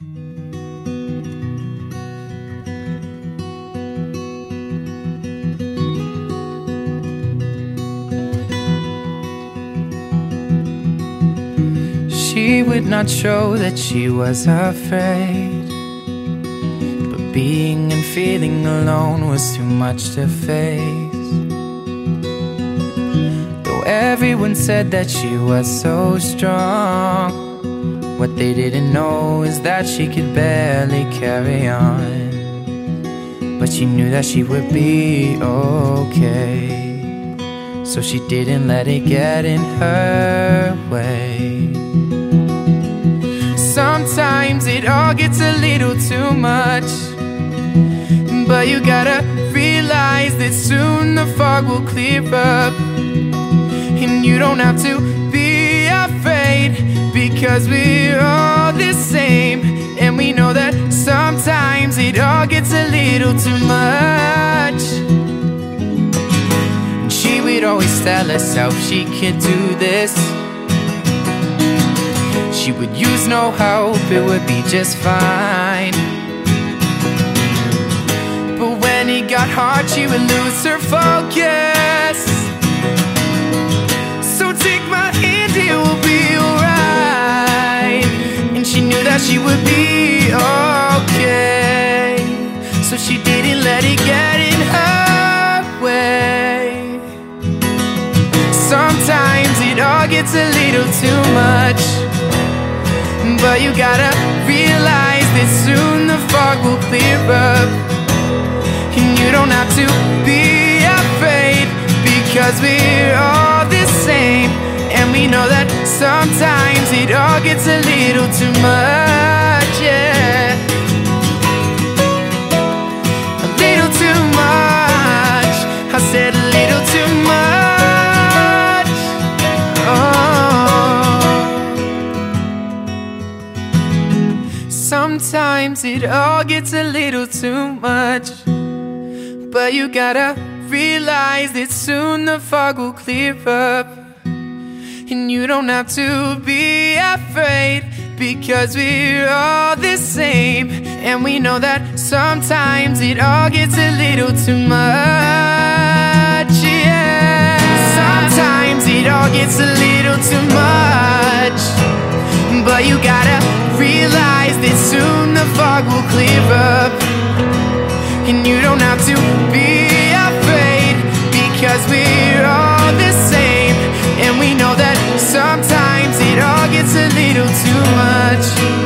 She would not show that she was afraid. But being and feeling alone was too much to face. Though everyone said that she was so strong, what they didn't know is that she could barely carry on. But she knew that she would be okay. So she didn't let it get in her way. Sometimes it all gets a little too much. But you gotta realize that soon the fog will clear up. And you don't have to be because we're all the same. And we know that sometimes it all gets a little too much. And she would always tell herself she could do this. She would use no help, it would be just fine. But when it got hard, she would lose her focus. That she would be okay. So she didn't let it get in her way. Sometimes it all gets a little too much. But you gotta realize that soon the fog will clear up. And you don't have to be afraid because we're all the same. And we know that sometimes it all gets a little too much, Sometimes it all gets a little too much. But you gotta realize that soon the fog will clear up. And you don't have to be afraid because we're all the same. And we know that sometimes it all gets a little too much. Yeah. Sometimes it all gets a little too much. But you gotta realize that soon the fog will clear up. And you don't have to be afraid because we're all the same. And we know that sometimes it all gets a little too much.